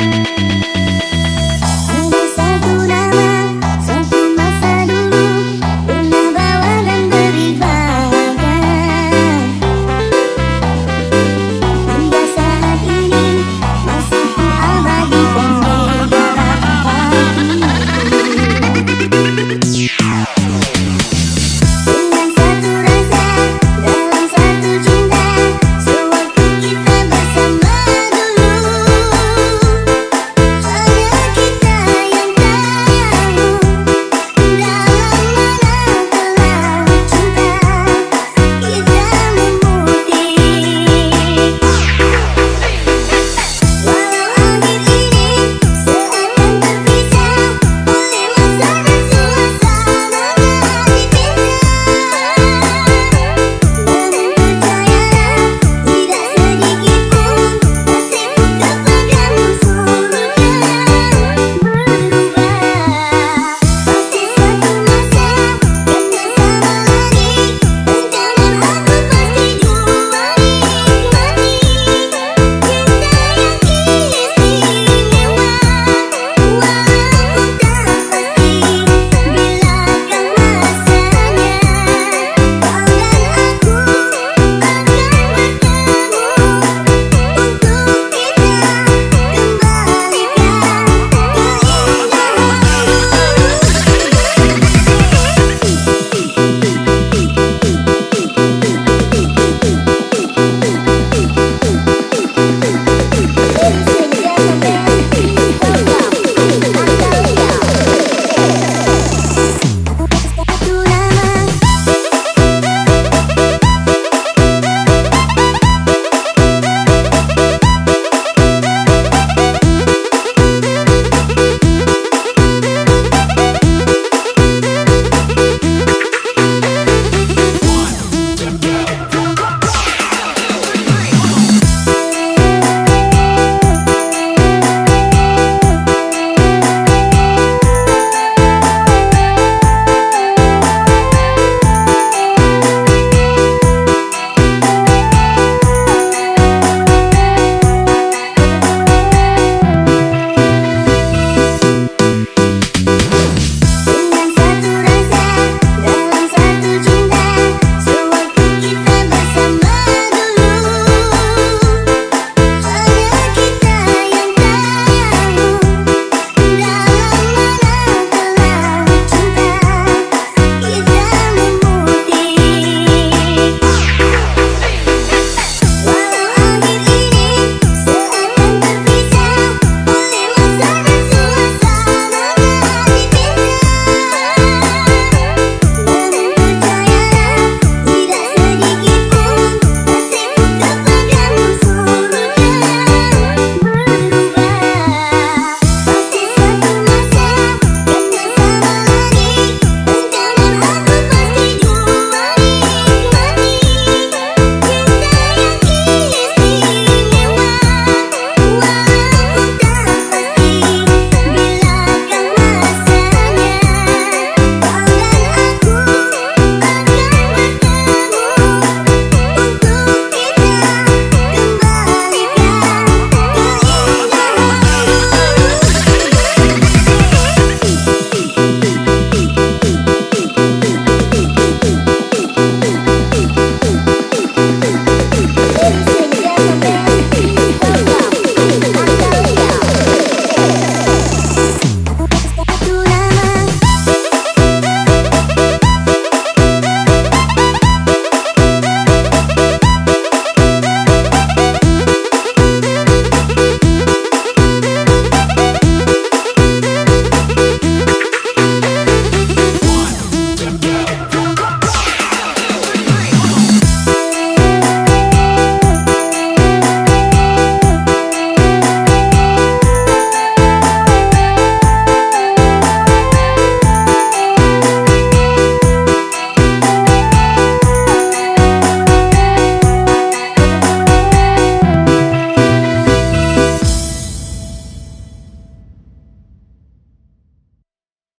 you